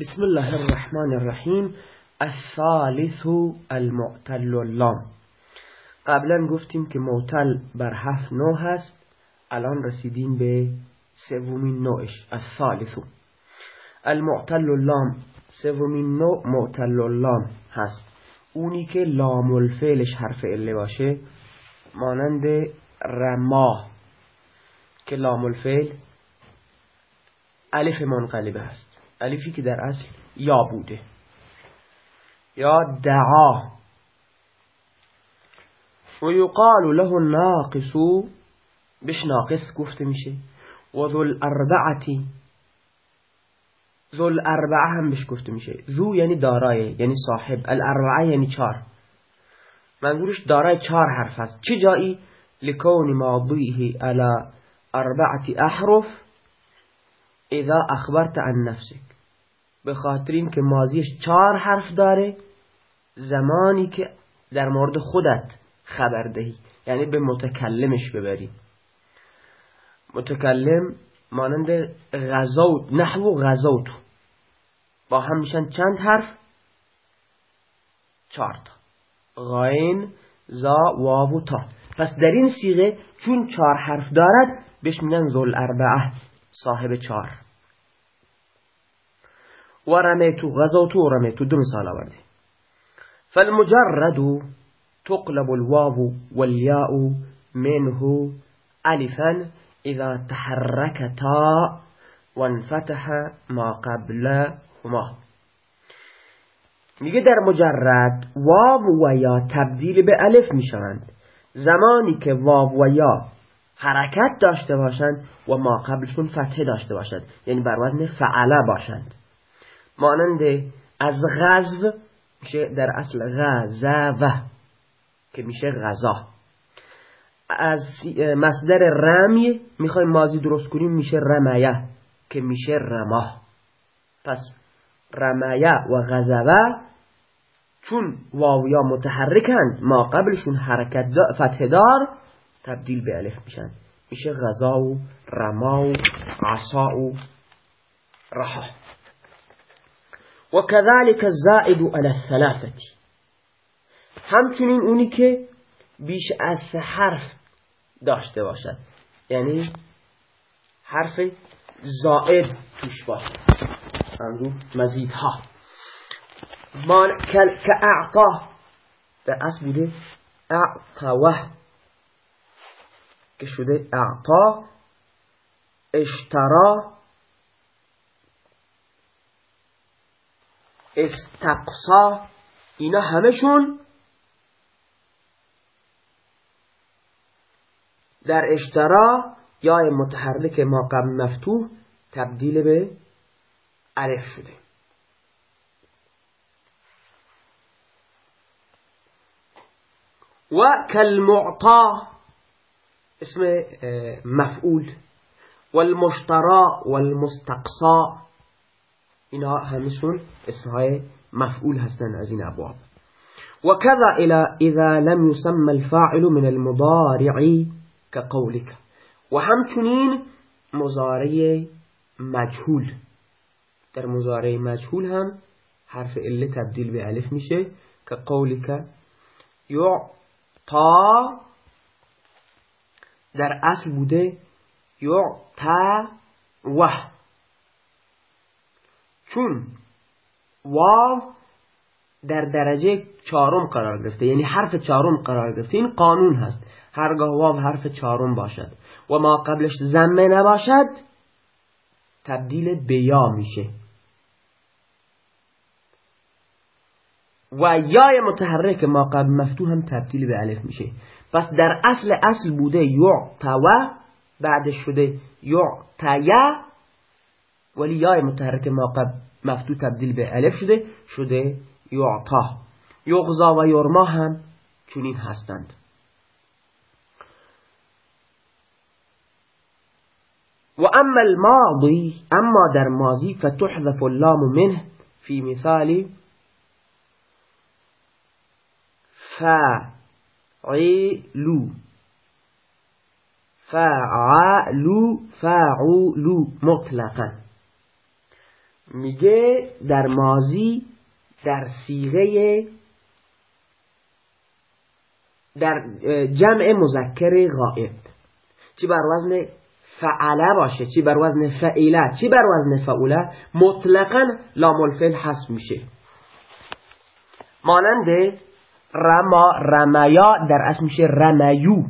بسم الله الرحمن الرحیم. الثالث المعتل اللام. قبلا گفتیم که معتل بر هفت نوع هست. الان رسیدیم به سومین نوعش. الثالث. المعتل اللام. سومین نوع معتل اللام هست. اونی که لام الفعلش حرف اله باشه مانند رما. که لام الفعل الف منقلبه هست. الفی که در اصل یا بوده. یا دعا. و یقال له ناقص بش ناقص گفته میشه. و ذو الاربعتی ذو الاربعه هم بش گفته میشه. ذو یعنی دارای یعنی صاحب. الاربعه یعنی چار منظورش دارای چار حرف هست چه جایی؟ لکون ماضیه على اربعه احرف. اذا اخبرت عن نفسك. به خاطر این که ماضیش چهار حرف داره. زمانی که در مورد خودت خبر دهی. یعنی به متکلمش ببری. متکلم مانند غزوت نحو غزوت. با هم میشن چند حرف؟ چهار تا. غاین زا واو تا. پس در این سیغه چون چهار حرف دارد بهش میگن ذل اربعه صاحب چهار و رمیتو غزوتو و رمیتو دو مثال آورده فالمجرد تقلب الواو والياء منه الفا اذا تحركتا وانفتح ما قبلهما. میگه در مجرد واو و یا تبدیل به الف می‌شوند. زمانی که واو و یا حرکت داشته باشند و ما قبلشون فتحه داشته باشند. یعنی بر وزن فعله باشند. مانند از غزو میشه در اصل غزوه که میشه غذا. از مصدر رمی می‌خوایم مازی درست کنیم میشه رمیه که میشه رما. پس رمیه و غزوه چون واویا متحرکند ما قبلشون حرکت فتح دار تبدیل به الف میشن. میشه غذا و رما و عصا و رها. و كذلك الزائد على الثلاثه همچنین اونی که بیش از سه حرف داشته باشد. یعنی حرف زائد توش باشد منظور مزیدها. که اعطا در اصل بوده اعطوه. که شده اعطا اشترا استقصا اینا همشون در اشترا یا متحرک ما قبل مفتوح تبدیل به الف شده. و کالمعطا اسم مفعول. والمشترا والمستقصا اینا همشون اسمهای مفعول هستن از این ابواب. و کذا اذا لم يسمى الفاعل من المضارع كقولك. و همچنین مضارع مجهول. در مضارع مجهول هم حرف اله تبدیل به الف میشه. که یعطا در اصل بوده و چون واو در درجه چهارم قرار گرفته یعنی حرف چهارم قرار گرفته. این قانون هست. هرگاه واو حرف چهارم باشد و ما قبلش زمه نباشد تبدیل به یا میشه. و یای متحرک ما قبل مفتوح هم تبدیل به الف میشه. پس در اصل اصل بوده یعتوا بعدش شده یعتیا. ولی یای متحرک ما قبل مفتوح تبدیل به الف شده شده یعطا. یغزا و یرما هم چنین هستند. و اما الماضی اما در ماضی فتحذف اللام منه في مثال فعلو فعلو فعلو مطلقا. میگه در مازی در سیغه در جمع مذکر غائب. چی بر وزن فعله باشه؟ چی بر وزن فعیله؟ چی بر وزن فعوله؟ مطلقا لام الفعل حذف میشه. مانند رما رمیا در اصل میشه رمیو.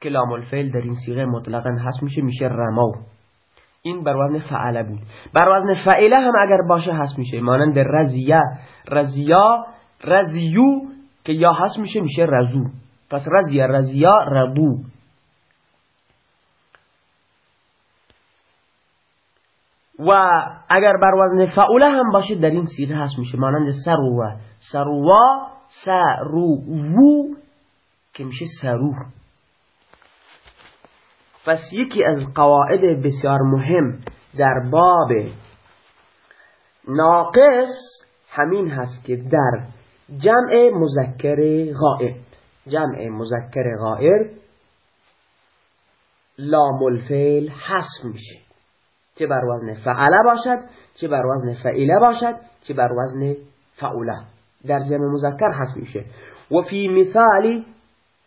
که لام الفعل در این سیغه مطلقا حذف میشه میشه رمو این بر وزن فعله بود. بر وزن فعله هم اگر باشه حذف میشه. مانند رزیه رزیا رزیو که یا حذف میشه میشه رزو. پس رزیه رزیا ربو. و اگر بر وزن فعوله هم باشه در این سیغه هست میشه. مانند سروا سروا سرو که میشه سرو پس یکی از قواعد بسیار مهم در باب ناقص همین هست که در جمع مذکر غائب. جمع مذکر غائب لام الفعل حذف میشه. چه بر وزن فعله باشد چه بر وزن فعیله باشد چه بر وزن فعوله. در جمع مذکر حذف میشه. و فی مثال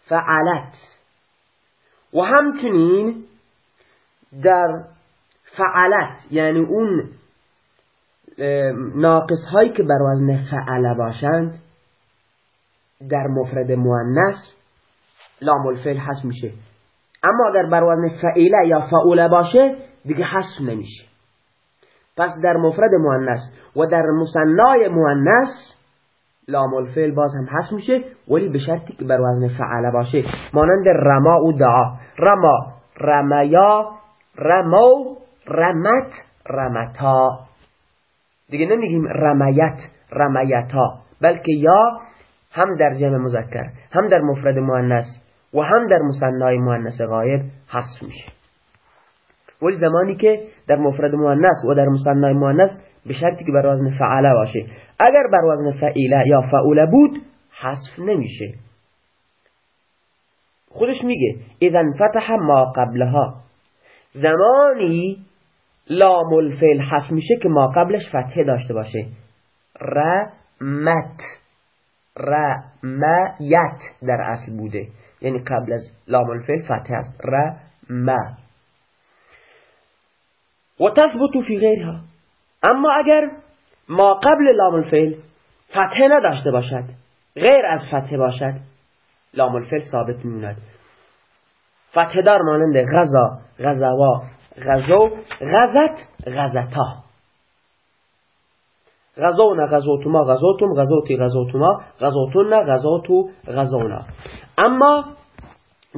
فعلت. و همچنین در فعلت یعنی اون ناقص هایی که بر وزن فعله باشند در مفرد مؤنث لام الفعل حذف میشه. اما اگر بر وزن فعیله یا فعوله باشه دیگه حذف نمیشه. پس در مفرد مؤنث و در مصنای مؤنث لام الفعل باز هم حذف میشه ولی به شرطی که بر وزن فعله باشه. مانند رما و دعا. رما رمیا رمو رمت رمتا. دیگه نمیگیم رمیت رمیتا بلکه یا هم در جمع مذکر هم در مفرد مؤنث و هم در مصنای مؤنث غایب حذف میشه. ولی زمانی که در مفرد مؤنث و در مصنع مؤنث به شرطی که بر وزن فعله باشه. اگر بر وزن فعیله یا فعوله بود حذف نمیشه. خودش میگه اذا فتح ما قبلها. زمانی لام الفعل حذف میشه که ما قبلش فتحه داشته باشه. رمت. رمیت در اصل بوده. یعنی قبل از لام الفعل فتحه است. رمت. و تثبت فی غیرها اما اگر ما قبل لام الفعل فتحه نداشته باشد غیر از فتحه باشد لام الفعل ثابت میموند فتحه دار مانند غذا غزوا غزو غزت غزتا غزونا غزوتما غزوتم غزوتی غزوتما غزوتن غزوتو غزونا اما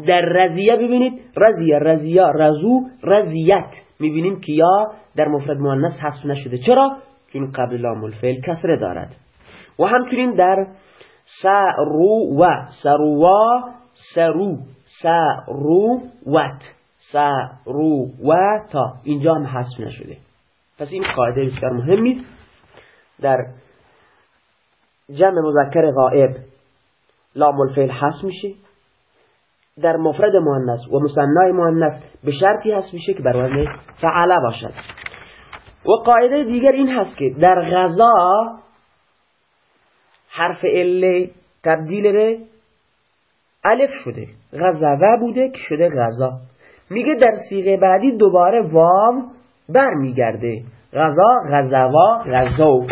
در رزیه ببینید رزیه رزیا رزو رزیت می‌بینیم که یا در مفرد مؤنث حذف نشده. چرا؟ چون قبل لام الفعل کسره دارد. و همچنین در سرو و سروا سرو سرو وت سرو و تا اینجا هم حذف نشده. پس این قاعده بسیار مهمی در جمع مذکر غائب لام الفعل حذف میشه. در مفرد مؤنث و مصنع مؤنث به شرطی هست میشه که بر وزن فعله باشد. و قاعده دیگر این هست که در غذا حرف ال تبدیل به الف شده. غزوه بوده که شده غذا. میگه در سیغه بعدی دوباره واو بر میگرده غذا غزوا غزو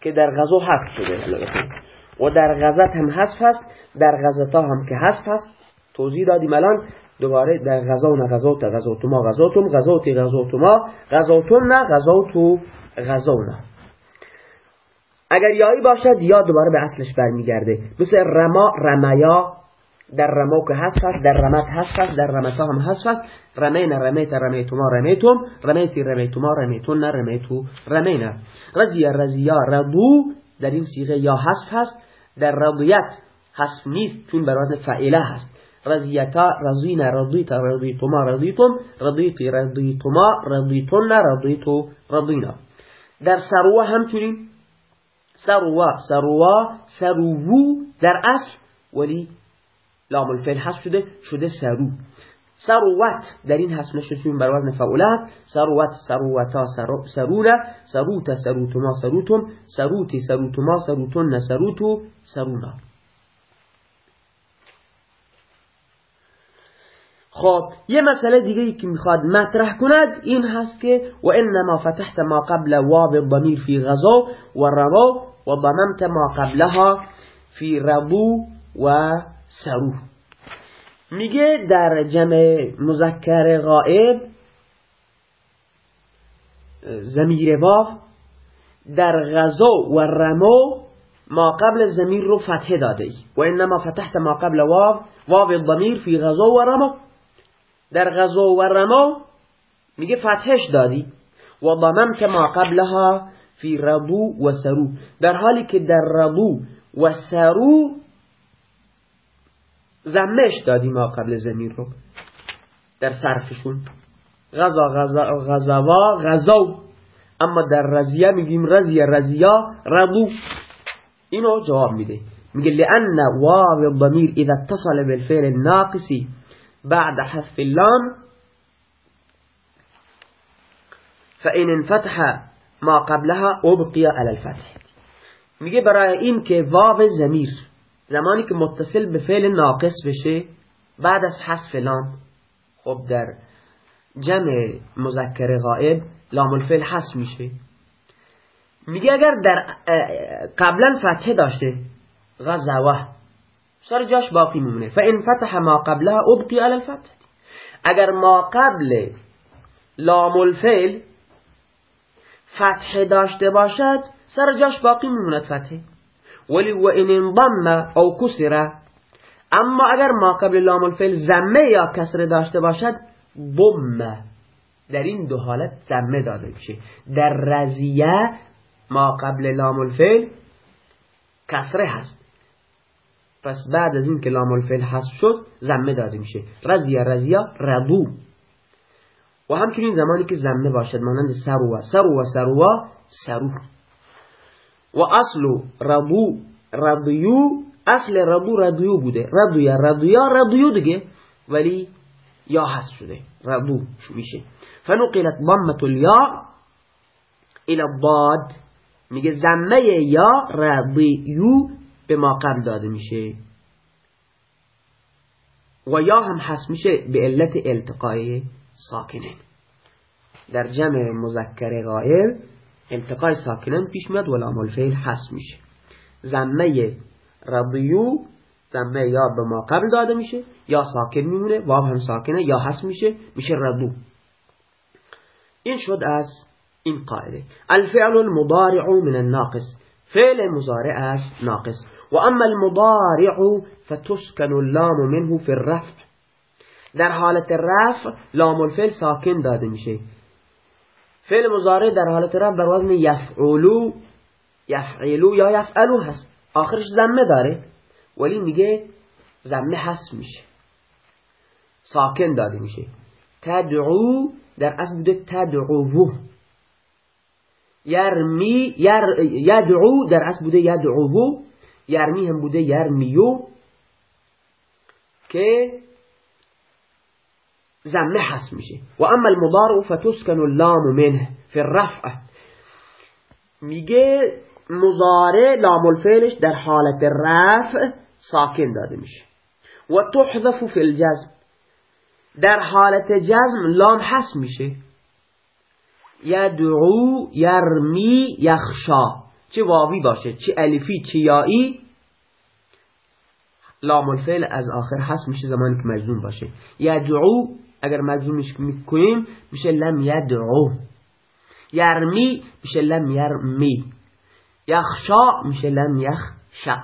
که در غذا حذف شده. و در غزت هم حذف هست در غزتا هم که حذف هست توضیح دادیم الان دوباره در غزا و غزوت غزوتما غزوتم غزوتی غزوتما غزوتن غزوتو غزونا اگر یایی باشد یا دوباره به اصلش برمیگرده. مثل رما رمیا در رما که هست هست در رمت هست هست در رمتا هم هست هست رمین رمیت رمیتما رمیتم رمیتی رمیتما رمیتون رمیتو رمینا رزی رزیا ردو در این سیغه یا هست هست در رضیت حذف نیست چون بر وزن فعیله هست. رضیتا رضینا رضیتا رضیتما رضیتم رضیتی رضیتما رضیتن رضیتو رضینا. در سروه همچنین سروه سروه سروو در اصل ولی لام الفعل حذف شده شده سرو. سروت. در این هست نشون بر وزن فعولت سروت سروتا سرونه سروت سروتما سروتم. سروتی سروتما سروتن سروتو سرونا. خب یه مسئله دیگه ای که می‌خواد مطرح کند این هست که و انما فتحت ما قبل واب الضمیر فی غذا و روا و ضممت ما قبلها فی ربو و سرو میگه در جمع مذکر غائب زمیر واو در غذا و رمو ما قبل زمیر رو فتح داده ای. و انما فتحت ما قبل واو واو الضمیر فی غذا و رمو. در غذا و رما میگه فتحش دادی. و ضممت ما قبلها فی ربو و سرو. در حالی که در ربو و سرو زمش دادی ما قبل زمین رو. در صرفشون. غذا غذا غذاوا غذا اما در رزیه میگیم رزیه رزیا ربو اینو جواب میده. میگه لأن واو الضمیر اذا اتصل بالفعل الناقصی بعد حذف اللام. فإن انفتح ما قبلها ابقي على الفتح. میگه برای این که واو زمیر زمانی که متصل به فعل ناقص بشه بعد از حذف لام خب در جمع مذکر غائب لام الفعل حذف میشه. میگه اگر در قبلا فتحه داشته غزوه سر جاش باقی میمونه. فان فتح ما قبلها ابقی على الفتح. اگر ما قبل لام الفعل فتح داشته باشد سر جاش باقی میموند فتحه. ولی و این انضم او کسره اما اگر ما قبل لام الفعل زمه یا کسره داشته باشد بم در این دو حالت زمه داده میشه. در رزیه ما قبل لام الفعل کسره هست. پس بعد از این که لام الفعل حذف شد زمه داده میشه. رزیه رزیه ربو و همچنین زمانی که زمه باشد مانند سروا سروا سروا سرو و اصل ربو ربیو اصل ربو ردیو بوده ردویا ردویا ردیو دیگه ولی یا هست شده ربو میشه فنقلت ضمت الیا الى الضاد میگه زمه یا ربیو به ما داده میشه و یا هم حس میشه به علت التقای ساکنه در جمع مذکر غائب التقای ساکنن پیش میاد و لام الفعل حس میشه. زمه رضیو زمه یا به ما قبل داده میشه یا ساکن میمونه واو هم ساکنه یا حس میشه میشه ردو این شد از این قاعده. الفعل المضارع من الناقص. فعل مضارع است ناقص. و اما المضارع فتسكن اللام منه في الرفع. در حالت رفع لام الفعل ساکن داده میشه. فعل مضارع در حالت رفع بر وزن یفعلو یفعلو یا یفعلو هست. آخرش زمه داره ولی میگه زمه هست میشه. ساکن داده میشه. تدعو در اصل بوده تدعوه. یرمی یر یدعو در اصل بوده یدعوه. یرمی هم بوده یرمیو. که زمه حس میشه. و اما المضارع فتسکن اللام منه فی الرفع میگه مضارع لام الفعلش در حالت رفع ساکن داده میشه. و تحذف فی الجزم. در حالت جزم لام حس میشه. یدعو یرمی یخشا. چه واوی باشه؟ چه الفی چه یایی لام الفعل از آخر حس میشه زمانی که مجزوم باشه. یدعو اگر مجزومش میکنیم میشه لم یدعو. یرمی میشه لم یرمی یخشا میشه لم یخشا.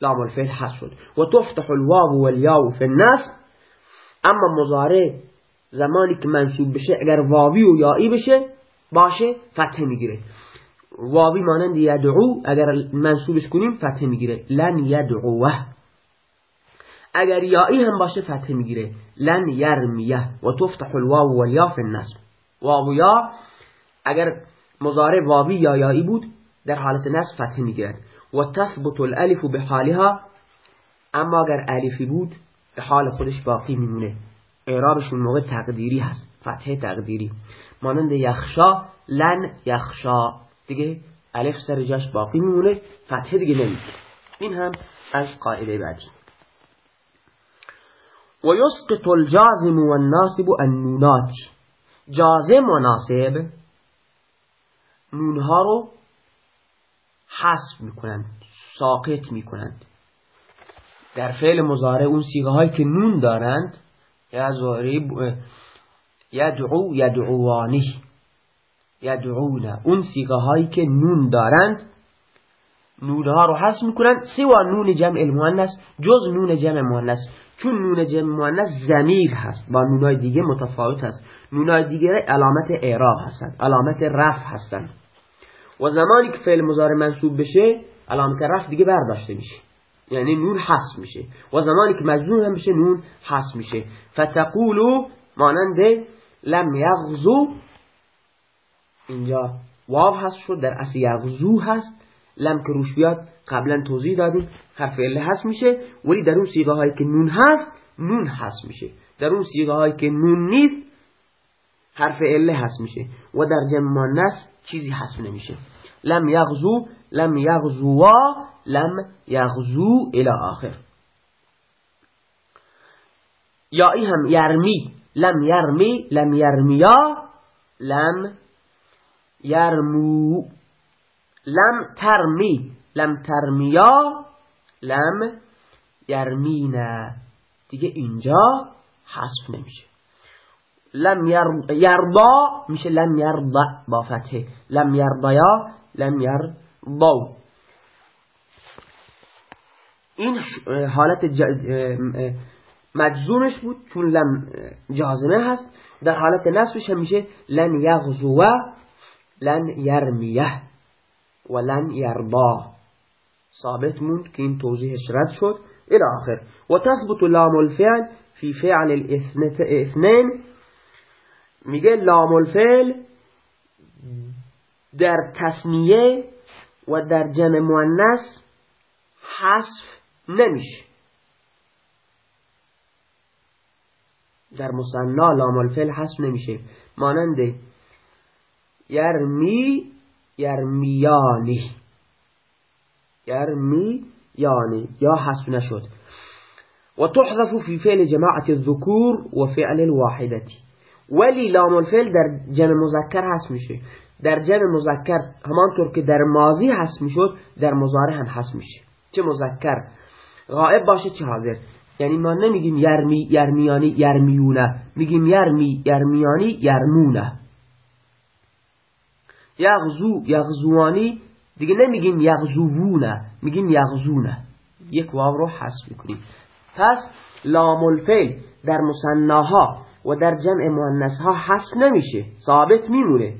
لام الفعل حس شد. و تفتح الواو والياو في الناس اما مضارع زمانی که منصوب بشه اگر واوی و یایی بشه باشه فتح میگیره. واوی مانند یدعو اگر منصوبش کنیم فتح میگیره. لن یدعوه. اگر یایی هم باشه فتح می‌گیره. لن یرمیه و تفتح الواو والیا فی النصب. واو یا اگر مضارع واوی یا یایی بود در حالت نصب فتح می‌گیرد. و تثبت الالف بحالها اما اگر الفی بود به حال خودش باقی میمونه. اعرابشون موقع تقدیری هست فتحه تقدیری. مانند یخشا لن یخشا. دیگه الف سر جاش باقی میمونه فتحه دیگه نمی‌گیره. این هم از قاعده بعدی. و یسقط الجازم و الناصب النونات. جازم و ناصب نونها رو حذف می‌کنند ساقط می‌کنند. در فعل مزارع اون سیغه هایی که نون دارند یدعو یدعوانی یدعون اون سیغه هایی که نون دارند نونها رو حذف می‌کنند. سوا نون جمع المؤنث جز نون جمع مؤنث. چون نون جمع مؤنث زمیر هست با نونای دیگه متفاوت هست. نونای دیگه علامت اعراب هستند علامت رفع هستند. و زمانی که فعل مضارع منصوب بشه علامت رفع دیگه برداشته میشه. یعنی نون حذف میشه. و زمانی که مجزوم هم بشه نون حذف میشه. فتقولو مانند لم یغزو. اینجا واو هست شد در اصل یغزو هست. لم که روش بیاد قبلا توضیح دادیم حرف اله هست میشه. ولی در اون سیغه هایی که نون هست نون هست میشه. در اون سیغه هایی که نون نیست حرف اله هست میشه. و در جمع نس چیزی حذف نمیشه. لم یغزو لم یغزو لم یغزو الى آخر. یا ای هم یرمی لم یرمی لم یرمیا لم یرمو. لم ترمی لم ترمیا لم یرمینا. دیگه اینجا حذف نمیشه. لم یرضا میشه لم یرضا با فتحه لم یرضیا لم یرضا. این حالت مجزومش بود چون لم جازمه هست. در حالت نصبش میشه لن یغزو لن یرمیه. و لن یرضا. ثابت موند که این توضیحش رد شد. الى آخر. و تثبت لام الفعل في فعل الاثنين میگه لام الفعل در تصنیه و در جمع مؤنث حذف نمیشه. در مصنا لام الفعل حذف نمیشه. مانند یرمی یرمیانی یرمی یعنی یا حذف نشد. و تحذف في فعل جماعة الذكور و فعل الواحدتی ولی لام الفعل در جمع مذکر هست میشه. در جمع مذکر همانطور که در ماضی هست می‌شد در مضارع هم هست میشه. چه مذکر؟ غائب باشه چه حاضر؟ یعنی ما نمیگیم یرمی یرمیانی یرمیونه. میگیم یرمی یرمیانی یرمونه. یغزو یغزوانی. دیگه نمیگیم یغزوونه میگیم یغزونه. یک واو رو حذف می‌کنیم. پس لام الفعل در مصناها و در جمع مؤنث ها حذف نمیشه ثابت میمونه.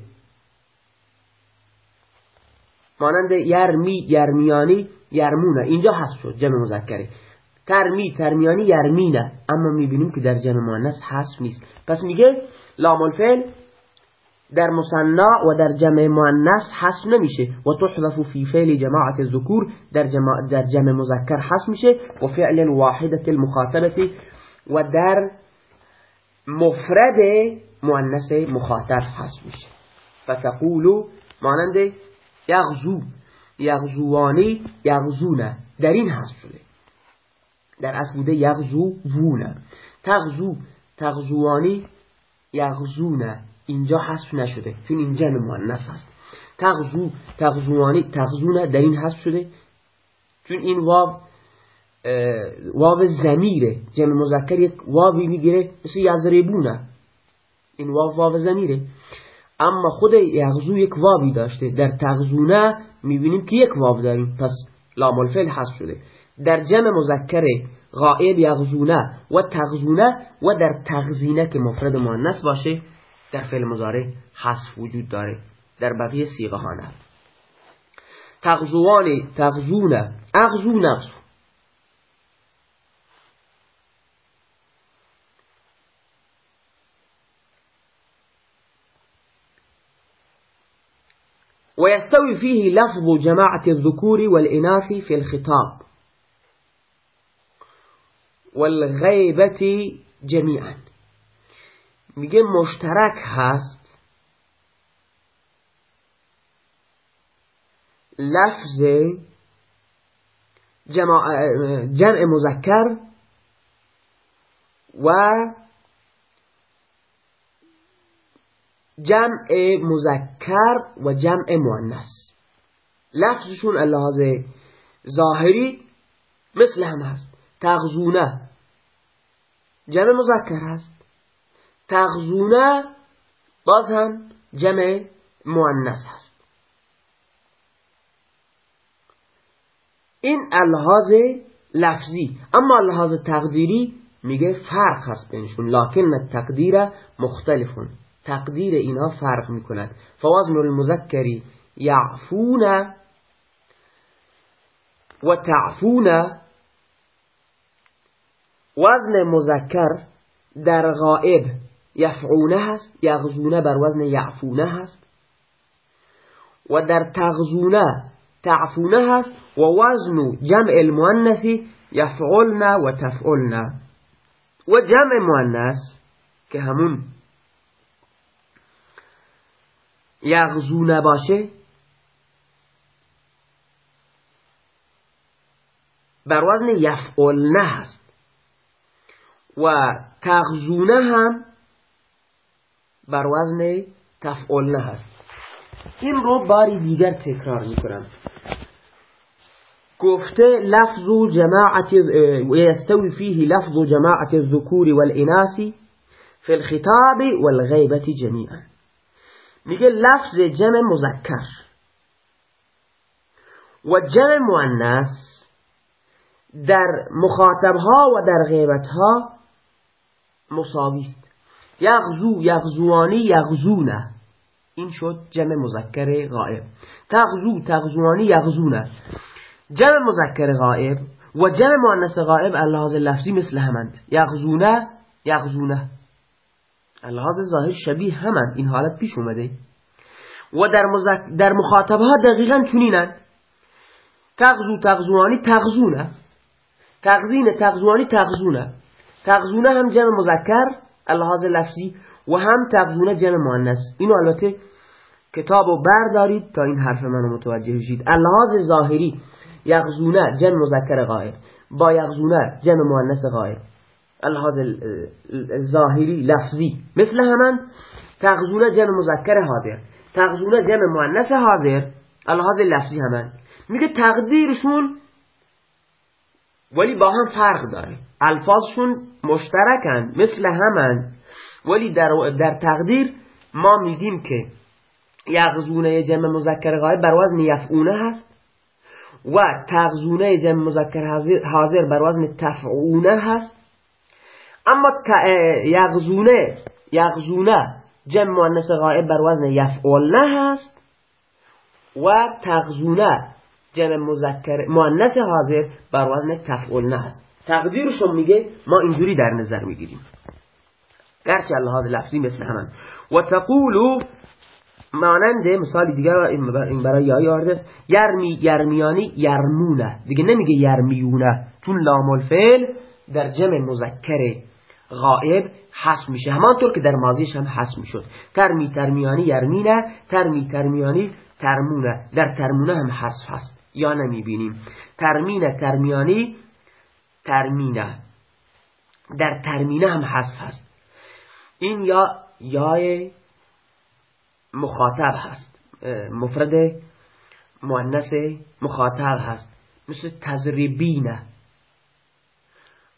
مانند یرمی یرمیانی یرمونه. اینجا حذف شد جمع مذکره. ترمی ترمیانی یرمینه. اما می‌بینیم که در جمع مؤنث حذف نیست. پس میگه لام الفعل در مصنع و در جمع مؤنث حذف نمیشه و تحذف فی فعل جماعت الذکور در جمع در جمع مذکر حذف میشه و فعل واحده المخاطبه و در مفرد مؤنث مخاطب حذف میشه. فتقولو مانند یغزو یغزوانی یغزونه در این حذف شده. در اصل بوده یغزو وونه تغزو تغزوانی یغزونه اینجا حذف نشده چون این جمع مؤنث هست. تغزو تغزوانی تغزونه در این حذف شده. چون این واو واو زمیره جمع مذکر یک واوی می‌گیره مثل یزربونه این واو واو زمیره اما خود یغزو یک واوی داشته. در تغزونه می‌بینیم که یک واو داریم. پس لام الفعل حذف شده. در جمع مذکر غائب یغزونه و تغزونه و در تغزینه که مفرد مؤنث باشه در فعل مضارع حذف وجود داره. در بقیه سیغه ها نه. تغزوان تغزونه اغزو نغزو ويستوي فيه لفظ جماعة الذكور والإناث في الخطاب. والغیبت جمیعا میگه مشترک هست. لفظ جمع مذکر و جمع مذکر و جمع مؤنث. لفظشون اللحاظ ظاهری مثل هم هست. تغزونه. جمع مذکر هست. تغزونه باز هم جمع مؤنث هست. این الهاز لفظی اما الهاز تقدیری میگه فرق هست بینشون. لکن تقدیر مختلفون. تقدیر اینها فرق می‌کند. فوازن المذکری یعفون و تعفون. وزن مذکر در غائب یفعونه هست یغزونه بر وزن یعفونه هست. و در تغزونه تعفونه هست و وزن جمع المؤنثی یفعلن و تفعلن. و جمع مؤنث که همون یغزونه باشه بر وزن یفعلنه هست. و تغزونه هم بر وزن تفعلنه هست این رو باری دیگر تکرار می‌کنم. گفته لفظ جماعت ويستوي فيه لفظ جماعة الذكور والإناث في الخطاب والغيبة جميعا میگه لفظ جمع مذکر و جمع مؤنث در مخاطبها و در غیبتها مساوی است. یغزو یغزوانی یغزونه. این شد جمع مذکر غائب. تغزو تغزوانی یغزونه. جمع مذکر غائب و جمع مؤنث غائب اللحاظ لفظی مثل همند. یغزونه یغزونه. اللحاظ ظاهر شبیه همند. این حالت پیش اومده. و در, مذک... در مخاطبها دقیقا چنینند. تغزو تغزوانی تغزونه. تغزین تغزوانی تغزونه. تغزونه هم جمع مذکر. اللحاظ لفظی و هم تغزونه جمع مؤنث. اینو البته کتاب و بردارید تا این حرف منو متوجه شید اللحاظ ظاهری یغزونه جمع مذکر غائب با یغزونه جمع مؤنث غائب اللحاظ ظاهری لفظی. مثل همان تغزونه جمع مذکر حاضر. تغزونه جمع مؤنث حاضر. اللحاظ لفظی همان. میگه تقدیرشون ولی با هم فرق داره. الفاظشون مشترکن مثل همان ولی در, در تقدیر ما میگیم که یغزونه جمع مذکر غایب بر وزن یفعونه هست و تغزونه جمع مذکر حاضر بر وزن تفعونه هست. اما یغزونه یغزونه جمع مؤنث غائب بر وزن یفعلنه هست و تغزونه جمع مذکر مؤنث حاضر بر وزن تفعلنه هست تقدیرشون میگه ما اینجوری در نظر می‌گیریم. گرچه اللحاظ لفظی مثل همان. و تقولو مانند مثال دیگر این برای یای آرده یرمی یرمیانی یرمونه. دیگه نمیگه یرمیونه. چون لام الفعل در جمع مذکر غائب حس میشه. همانطور که در ماضیش هم حس می‌شد. ترمی ترمیانی یرمینه. ترمی ترمیانی ترمونه. در ترمونه هم حس هست. یا نمی‌بینیم. ترمینه ترمیانی ترمینه. در ترمینه هم حذف هست. این یا یای مخاطب هست. مفرد مؤنث مخاطب هست. مثل تزریبینه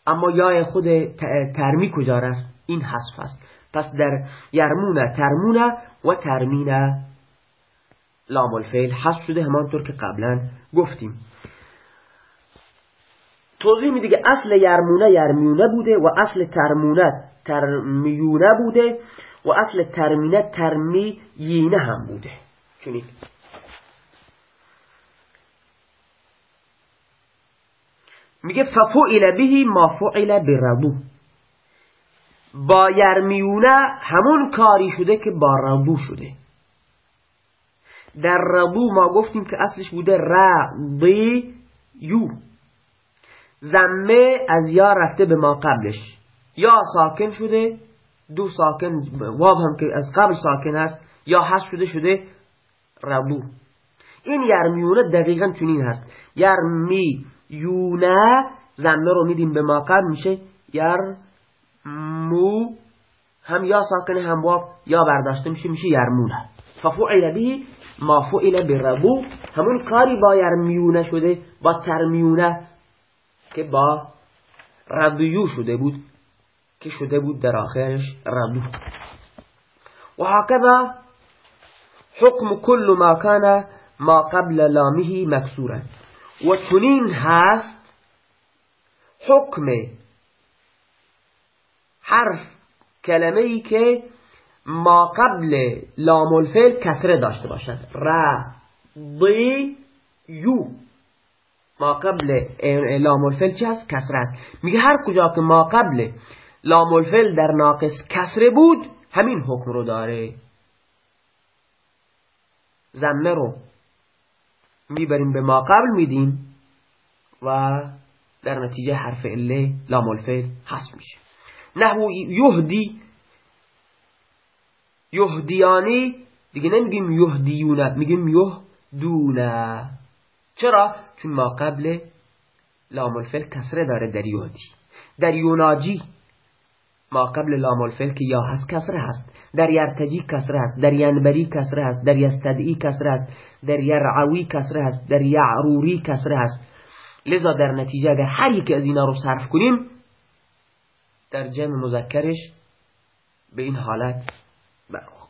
اما یای خود ترمی کجا رفت؟ این حذف هست. پس در یرمونه ترمونه و ترمینه. لام الفعل حذف شده همانطور که قبلا گفتیم. توضیح میده که اصل یرمونه یرمیونه بوده و اصل ترمونه ترمیونه بوده و اصل ترمینه ترمیینه هم بوده. چونین میگه ففعل بهی ما فعل برضو. با یرمیونه همون کاری شده که با رضو شده. در رضو ما گفتیم که اصلش بوده رضی یو زمه از یا رفته به ما قبلش. یا ساکن شده دو ساکن واب هم که از قبل ساکن هست یا هست شده شده ربو. این یرمیونه دقیقا چنین هست. یرمیونه زمه رو میدیم به ما قبل میشه یرمو. هم یا ساکن هم واب یا برداشته میشه میشه یرمونه. ففعل به ما فعل بربو همون کاری با یرمیونه شده با ترمیونه که با ردیو شده بود که شده بود در آخرش ردو و هكذا حکم کل ما کان ما قبل لامه مکسورا. و چنین هست حکم حرف کلمه ای که ما قبل لام الفعل کسره داشته باشد. ر ضی یو ما قبل لام الفعل چی هست؟ کسره است. میگه هر کجا که ما قبل لام الفعل در ناقص کسره بود همین حکم رو داره. زمه رو می‌بریم به ما قبل میدیم و در نتیجه حرف اله لام الفعل حس میشه. نحو یهدی یهدیانی دیگه نمیگیم یهدیونه میگیم یهدونه چرا؟ چون ما قبل لام الفعل کسره داره در یهدی. در یوناجی ما قبل لام الفعل که یا هست کسره هست. در یرتجی کسره هست. در ینبری کسره هست. در یستدعی کسره هست. در یرعوی کسره هست. در یعروری کسره هست. لذا در نتیجه اگر هر یک از اینا رو صرف کنیم در جمع مذکرش به این حالت برخورد.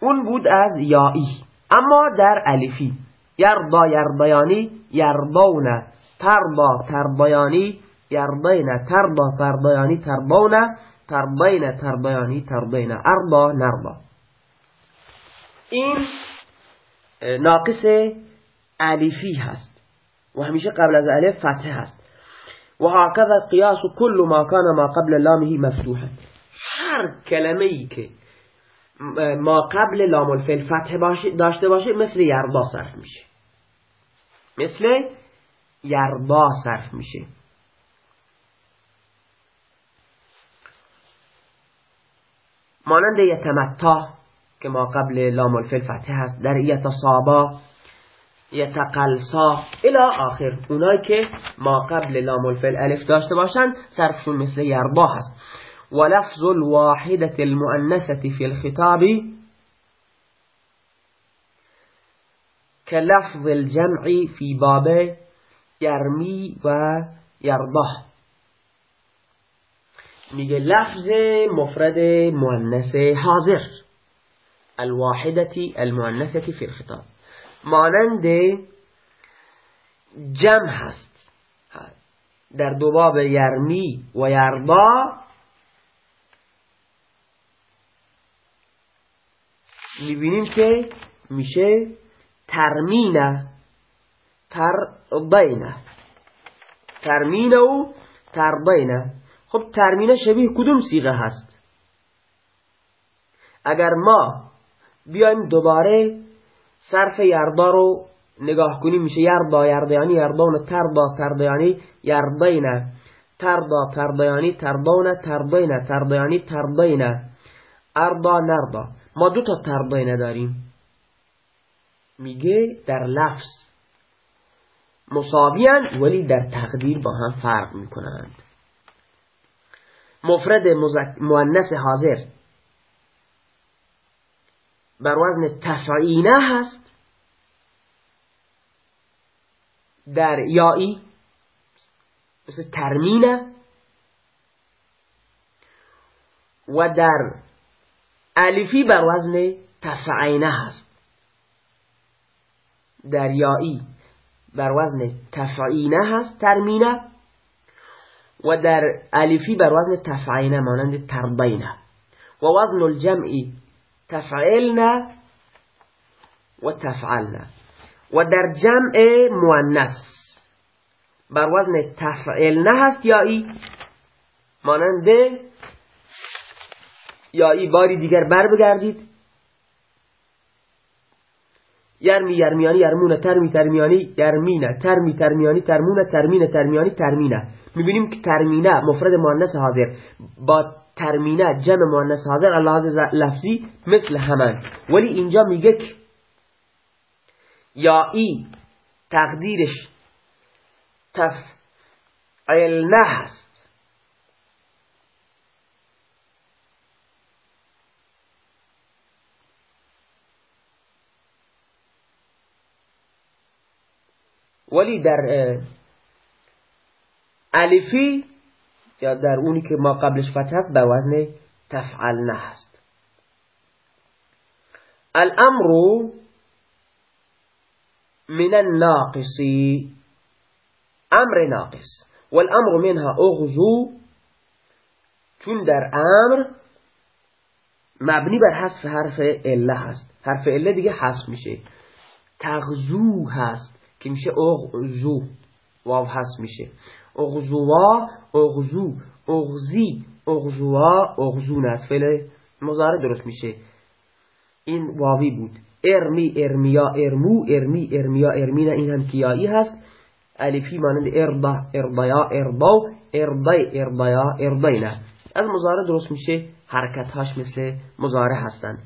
اون بود از یایی اما در الفی. یردا یربیانی یربون تربا تربیانی یربین تربا تربیانی تربون تربین تربیانی تربین اربا نربا این ناقص الفی هست. و همیشه قبل از الف فتح هست. و هكذا قیاس کل ما کان ما قبل لامه مفتوحه. هر کلمه ای که ما قبل لام الفعل فتح داشته باشه مثل یردا صرف میشه. مثل یردا صرف میشه. مانند یتمتا که ما قبل لام الفعل فتح هست در یتصابا یتقلصا الى آخر. اونایی که ما قبل لام الفعل الف داشته باشن صرفشون مثل یربا هست. و لفظ الواحدة المؤنثة في الخطاب كلفظ الجمع في باب يرمي و میگه لفظ مفرد مؤنث حاضر. الواحدة المؤنثة في الخطاب. مانند جمع هست. در دو باب یرمی و یردا می‌بینیم که میشه ترمینه تربینه ترمینه و تربینه خب ترمینه شبیه کدوم سیغه هست؟ اگر ما بیایم دوباره صرف یردا رو نگاه کنیم میشه یردا یردیانی یردون تردا تردیانی یردینه تردا تردیانی تردون تردینه تردیانی تردینه اردا نردا. ما دو تا تردینه داریم میگه در لفظ مساویان ولی در تقدیر با هم فرق می‌کنند. مفرد مؤنث حاضر بر وزن تفعینه هست. در یایی مثل ترمینه. و در الفی بر وزن تفعینه هست. در یایی بر وزن تفعینه هست ترمینه. و در الفی بر وزن تفعینه مانند تربینه. و وزن الجمعی تفعلنا و تفعلنا و در جمع مؤنث بر وزن تفعلنا هست یا مانند یا ای باری دیگر بر بگردید. یرمی یرمیانی یرمونه ترمی ترمیانی یرمینه ترمی ترمیانی ترمونه ترمینه ترمیانی ترمینه می‌بینیم که ترمینه مفرد مؤنث حاضر. با ترمینه جمع مؤنث حاضر لحاظ لفظی مثل همان. ولی اینجا میگه که یا ای تقدیرش تفعلنه هست ولی در الفی یا در اونی که ما قبلش فتح هست به وزن تفعلنه هست. الامر من الناقص امر ناقص. والامر منها اغزو چون در امر مبنی بر حذف حرف اله هست. حرف اله دیگه حذف میشه. تغزو هست. که میشه اغزو واو حذف میشه. اغزوا اغزو اغزی اغزوا اغزون است فعل مضارع درست میشه. این واوی بود. ارمی ارمیا ارمو ارمی ارمیا ارمینا این هم کیایی هست. الفی مانند ارضا ارضیا ارضا ارضی ارضیا ارضینا از مضارع درست میشه. حرکت هاش مثل مضارع هستند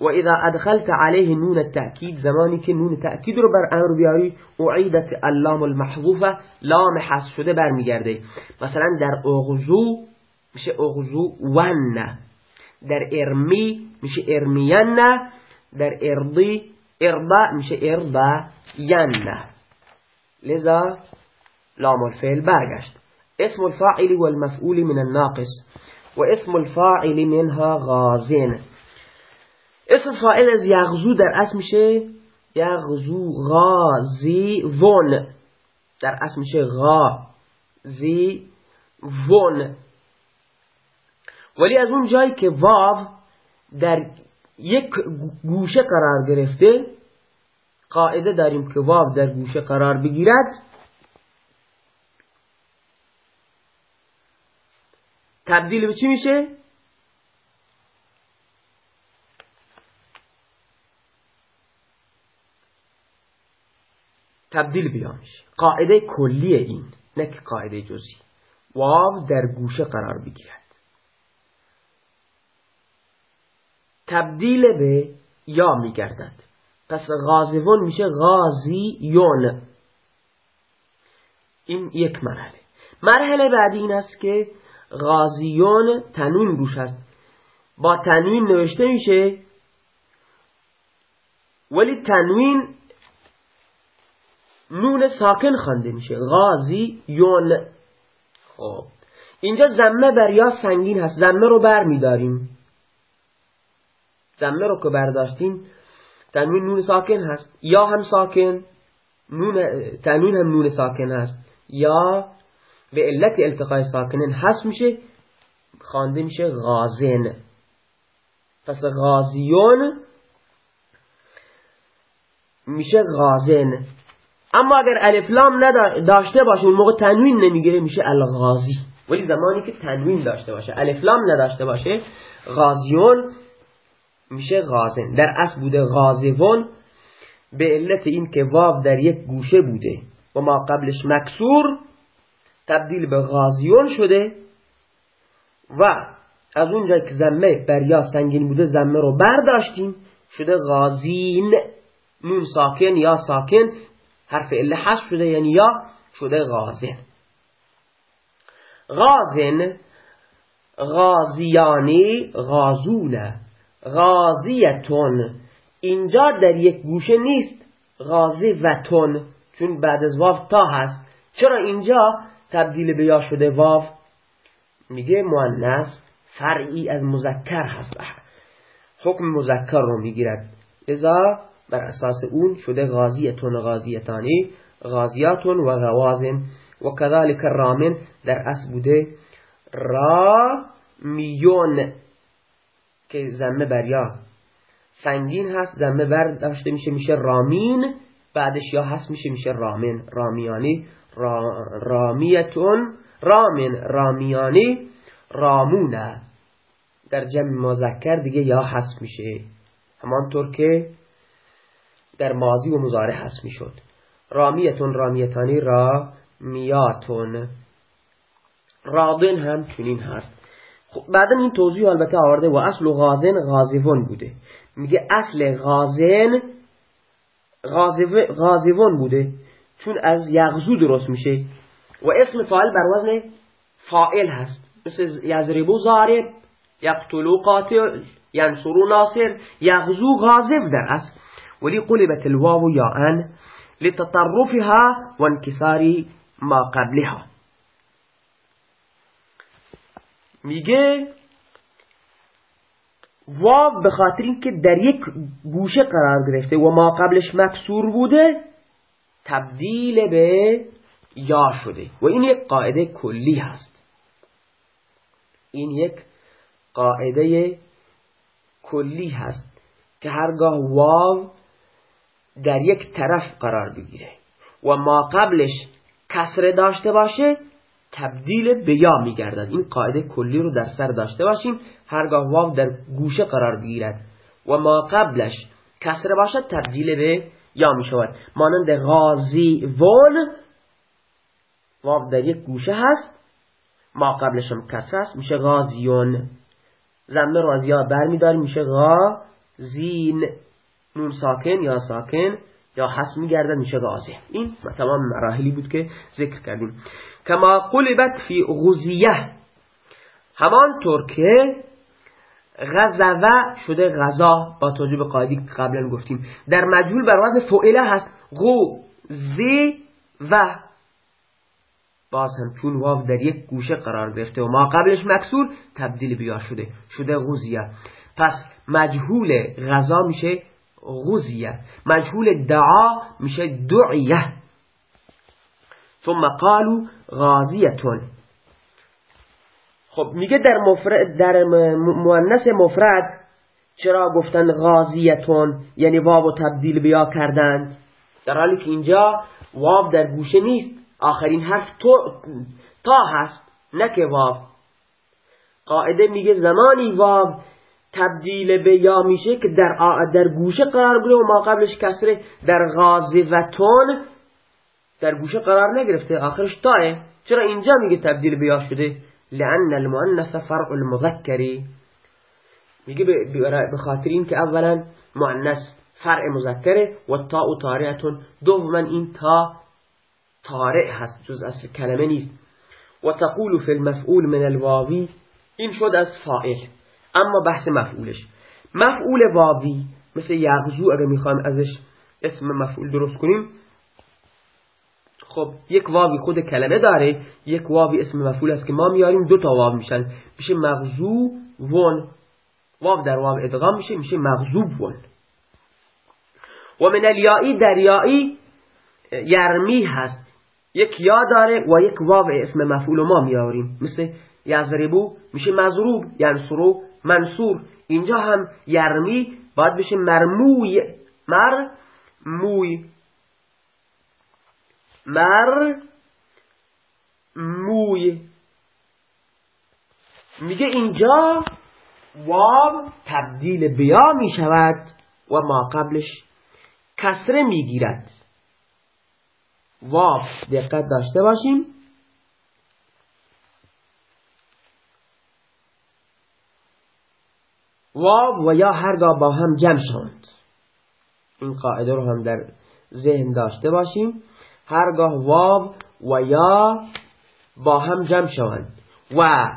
و اذا أدخلت عليه نون التأكيد زمانی نون تأکید رو بر أمر بیاری اعیدت اللام المحذوفة لام حذف شده برمیگرده. مثلا در اغزو میشه اغزو ون در ارمی میشه ارمیان در ارضی ارضا میشه ارضا ین لذا لام الفعل برگشت. اسم الفاعل والمفعول من الناقص واسم الفاعل منها غازين اسم فاعل از یغزو در اصل میشه یغزو غازی ون در اصل میشه غازی ون ولی از اون جایی که واو در یک گوشه قرار گرفته قاعده داریم که واو در گوشه قرار بگیرد. تبدیل به چی میشه؟ تبدیل بیامش قاعده کلی این نه که قاعده جزی واو در گوشه قرار بگیرد. تبدیل به یا میگردد. پس غازون میشه غازیون. این یک مرحله. مرحله بعدی این است که غازیون تنوین روش هست با تنوین نوشته میشه ولی تنوین نون ساکن خانده میشه. غازی یون. خب. اینجا زمه بر یا سنگین هست. زمه رو بر میداریم. زمه رو که برداشتیم تنوین نون ساکن هست. یا هم ساکن نون تنوین هم نون ساکن هست. یا به علت التقای ساکنن هست میشه خوانده میشه غازن. پس غازیون میشه غازن. اما اگر الف لام داشته باشه اون موقع تنوین نمی‌گیره میشه الغازی. ولی زمانی که تنوین داشته باشه الف لام نداشته باشه غازیون میشه غازن. در اصل بوده غازون به علت این که واو در یک گوشه بوده. و ما قبلش مکسور تبدیل به غازیون شده. و از اونجا که زمه بر یا سنگین بوده زمه رو برداشتیم. شده غازین نون ساکن یا ساکن. حرف اله حذف شده یعنی یا شده غازن. غازن غازیانی غازونه غازیتون. اینجا در یک گوشه نیست. غازی و تون چون بعد از واو تا هست. چرا اینجا تبدیل به یا شده واو؟ میگه مؤنث فرعی از مذکر هست. حکم مذکر رو می‌گیرد. ازا بر اساس اون شده غازیتون غازیتانی غازیاتون و غوازن و کذالک رامن در اصل بوده را میون که زمه بر یا. سنگین هست زمه بر داشته میشه میشه رامین. بعدش یا هست میشه میشه رامن رامیانی. را رامیتون. رامن رامیانی. رامونه در جمع مذکر دیگه یا هست میشه. همانطور که در ماضی و مزاره هست می‌شد. رامیتون رامیتانی را میاتون. رادن هم چنین هست. خب بعدا این توضیح البته آورده و اصل غازن غازون بوده. میگه اصل غازن غازون بوده. چون از یغزو درست میشه. و اسم فاعل بر وزن فائل هست. مثل یزربو زارب یقتلو قاتل ینصرو ناصر. یغزو غازب در اصل. ولی قلبت الواو یا ان لتطرفها وانكسار ما قبلها. میگه واو به خاطر اینکه در یک گوشه قرار گرفته و ما قبلش مکسور بوده تبدیل به یا شده و این یک قاعده کلی هست. این یک قاعده کلی هست که هرگاه واو در یک طرف قرار بگیره و ما قبلش کسره داشته باشه تبدیل به یا میگردد. این قاعده کلی رو در سر داشته باشیم هرگاه واو در گوشه قرار بگیرد. و ما قبلش کسره باشد تبدیل به یا می شود مانند غازی ون واو در یک گوشه هست. ما قبلش هم کسره است میشه غازیون. زمه رو از یا میشه غازین. نون ساکن یا ساکن یا حس میگردد میشه غازه این تمام مراحلی بود که ذکر کردیم. کما قلبت فی غزیه. همانطور که غزوه شده غذا با توجه به قاعدی که قبلا گفتیم. در مجهول بر وزن فعله هست غو زی و باز هم چون واو در یک گوشه قرار گرفته و ما قبلش مکسور تبدیل بیا شده شده غزیه. پس مجهول غذا میشه غزیه مجهول دعا میشه دعیه ثم قالوا غازیتون خب میگه در مفرد در مؤنث مفرد چرا گفتن غازیتون یعنی واو تبدیل بیا کردند در حالی که اینجا واو در گوشه نیست. آخرین حرف تا هست نه که واو. قاعده میگه زمانی واو تبدیل به یا میشه که در در گوشه قرار گیره و ما قبلش کسره در غازیتون در گوشه قرار نگرفته. آخرش تاه چرا اینجا میگه تبدیل به یا شده؟ لأن المؤنث فرع المذكری میگه به خاطر این که اولا مؤنث فرع مذکره و تا و طارعتون دوما این تا طارع هست جز اصل کلمه نیست. و تقول فی المفعول من الواوی. این شد از فائل اما بحث مفعولش. مفعول واوی مثل یغزو اگه می‌خوایم ازش اسم مفعول درست کنیم خب یک واوی خود کلمه داره یک واوی اسم مفعول است که ما میاریم دو تا واو میشن. میشه مغزو ون. واو در واو ادغام میشه میشه مغزوب ون. و من الیایی در یایی یرمی هست. یک یا داره و یک واو اسم مفعول ما میاریم. مثل یزربو میشه مضروب ینصرو منصور. اینجا هم یرمی باید بشه مرموی مرموی مر موی. میگه اینجا واو تبدیل بیا می شود و ما قبلش کسره می‌گیرد. واو دقت داشته باشیم. واو و یا هرگاه با هم جمع شوند. این قاعده رو هم در ذهن داشته باشیم. هرگاه واو و یا با هم جمع شوند. و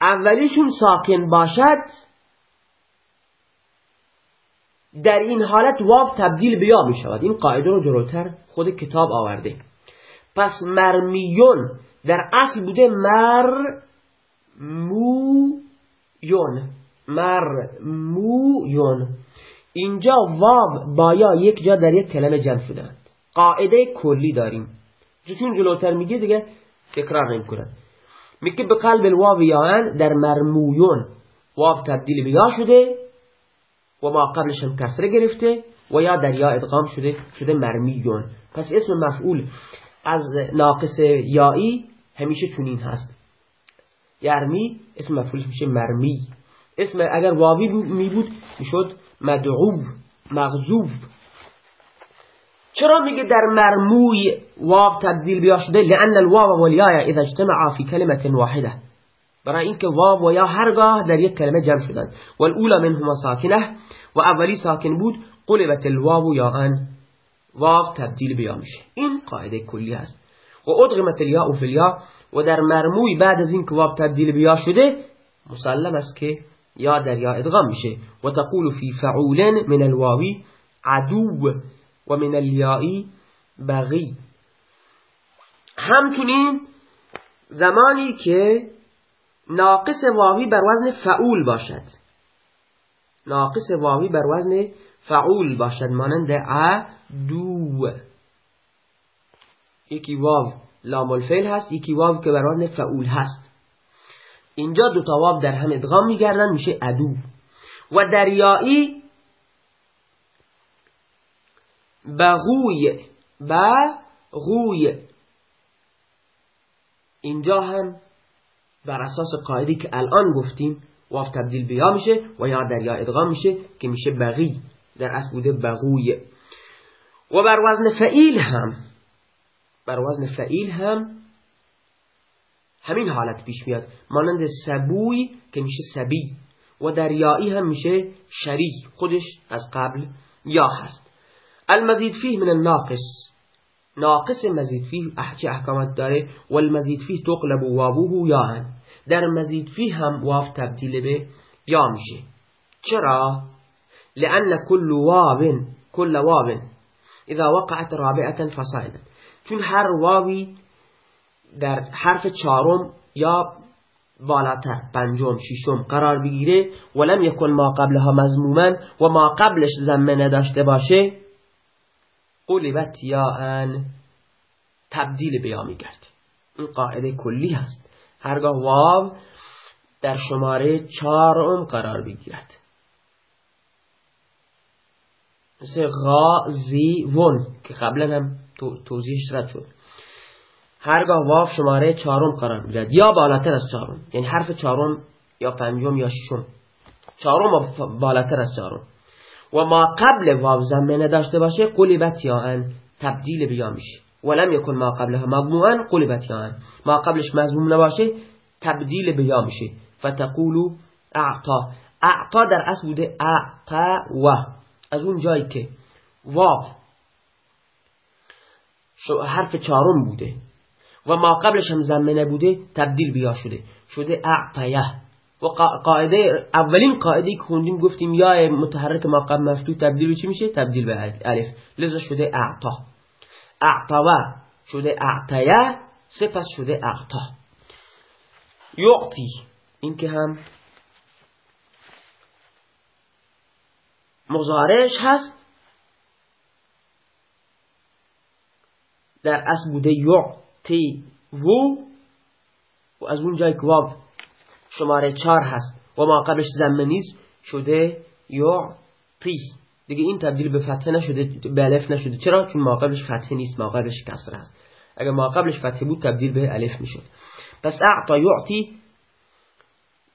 اولیشون ساکن باشد در این حالت واو تبدیل به یا می شود این قاعده رو جلوتر خود کتاب آورده. پس مرمیون در اصل بوده مر مویون. مرمویون اینجا واو با یا یک جا در یک کلمه جمع شدند قاعده کلی داریم. چون جلوتر میگه دیگه تکرار نمی کنن میگه به قلب الواو یاان در مرمویون واو تبدیل به یا شده و ما قبلش هم کسره گرفته و یا در یا ادغام شده شده مرمیون پس اسم مفعول از ناقص یایی همیشه چونین هست. یرمی اسم مفعولش میشه مرمی. اسم اگر واوی می بود می‌شد مدعو مغزوب چرا میگه در مرموی واو تبدیل بیا شده؟ لان الواو والیای اذا اجتمعا فی کلمه واحده برای اینکه واو و یا هرگاه در یک کلمه جمع شدند. والاولى منهما ساکنه و اولی ساکن بود قلبت الواو یا ان واو تبدیل بیا میشه. این قاعده کلی هست. و ادغمت الیا و فلیا و در مرموی بعد از این که واو تبدیل بیا شده مسلم است که یا در یا ادغام میشه. و تقول فی فعول من الواوی عدو و من الیایی بغی. همچنین زمانی که ناقص واوی بر وزن فعول باشد. ناقص واوی بر وزن فعول باشد مانند دو یکی واو لام الفعل هست یکی واو که بر وزن فعول هست. اینجا دو تا واو در هم ادغام میگردن میشه ادو و دریایی بغوی بغوی. اینجا هم بر اساس قاعدی که الان گفتیم واف تبدیل بیا میشه و یا در یا ادغام میشه که میشه بغی. در اصل بوده بغوی. و بر وزن فعیل هم بر وزن فعیل هم همین حالت پیش میاد. مانند سبوی که میشه سبی و در یایی هم میشه شری خودش از قبل یا هست. المزید فیه من الناقص. ناقص مزید فیه چه احکامات داره؟ و المزید فیه تقلب وابوه یا در مزید فیه هم واف تبدیل به یا میشه. چرا؟ لأن كل واو كل واو. اذا وقعت رابعة فصاعدا. چون هر واوی در حرف چهارم یا بالاتر پنجم ششم قرار بگیره ولم یکن ما قبلها مضموما و ما قبلش زمه نداشته باشه قلبت یا ان تبدیل بیا میگرد. این قاعده کلی هست. هرگاه واو در شماره چهارم قرار بگیرد. مثل غازی ون که قبلا هم توضیحش رد شد. هرگاه واو شماره چهارم قرار بگیرد یا بالاتر از چهارم. یعنی حرف چهارم یا پنجم یا ششم. چهارم بالاتر از چهارم. و ما قبل واو زمینه داشته باشه قلبت یا تبدیل بیا میشه. ولم یکن ما قبلها مضموعا قلبت یا ما قبلش مضموم نباشه تبدیل بیا میشه. فتقولو اعطا. اعطا در اصل بوده اعطا و. از اون جایی که واو حرف چهارم بوده. و ما قبلش هم زمینه بوده تبدیل بیا شده. شده اعطیه. و قاعده اولین قاعده که خوندیم گفتیم یا متحرک ما قبل مفتوح تبدیل چی میشه؟ تبدیل به الف. لذا شده اعطا. اعطوا شده اعطیه. سپس شده اعطا. یعطی. این که هم مزارش هست. در اصل بوده یعطی و و از اون جای که شماره چار هست و ما قبلش زمه نیست شده یعطی. دیگه این تبدیل به فتحه نشده به الف نشده. چرا؟ چون ما قبلش فتحه نیست ما قبلش کسر هست. اگر ما قبلش فتحه بود تبدیل به الف می‌شد. پس اعطا یعطی.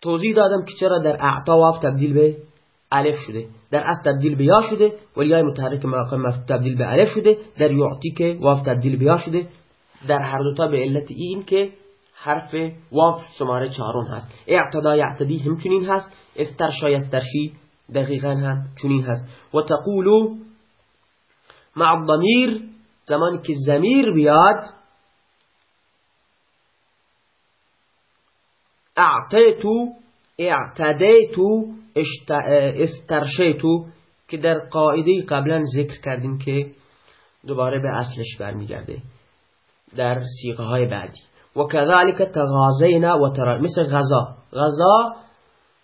توضیح دادم که چرا در اعطا واف تبدیل به الف شده. در اصل تبدیل به یا شده ولی یای متحرک ما تبدیل به الف شده. در یعطی که واف تبدیل به یا شده. در هر دوتا به علت این که حرف واف شماره چهارم هست. اعتدا یعتدی همچنین هست. استرشا یسترشی دقیقا هم چنین هست. و تقولو مع الضمیر زمانی که زمیر بیاد اعتیتو اعتدیتو استرشیتو که در قاعده قبلا ذکر کردیم که دوباره به اصلش برمیگرده در سیغه های بعدی. و کذالک تغازینا و ترا مثل غذا. غذا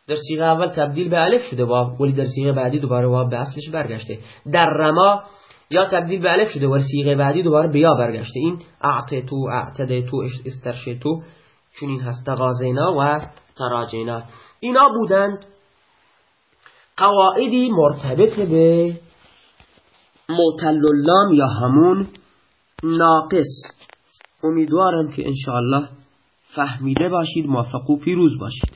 در سیغه اول تبدیل به الف شده واو ولی در سیغه بعدی دوباره واو به اصلش برگشته. در رما یا تبدیل به الف شده و سیغه بعدی دوباره به برگشته. این اعطیتو اعتدیتو استرشیتو چون این هست. تغازینا و تراجینا. اینا بودند قواعدی مرتبط به معتل یا همون ناقص. امیدوارم که انشاءالله فهمیده باشید موفق و پیروز باشید.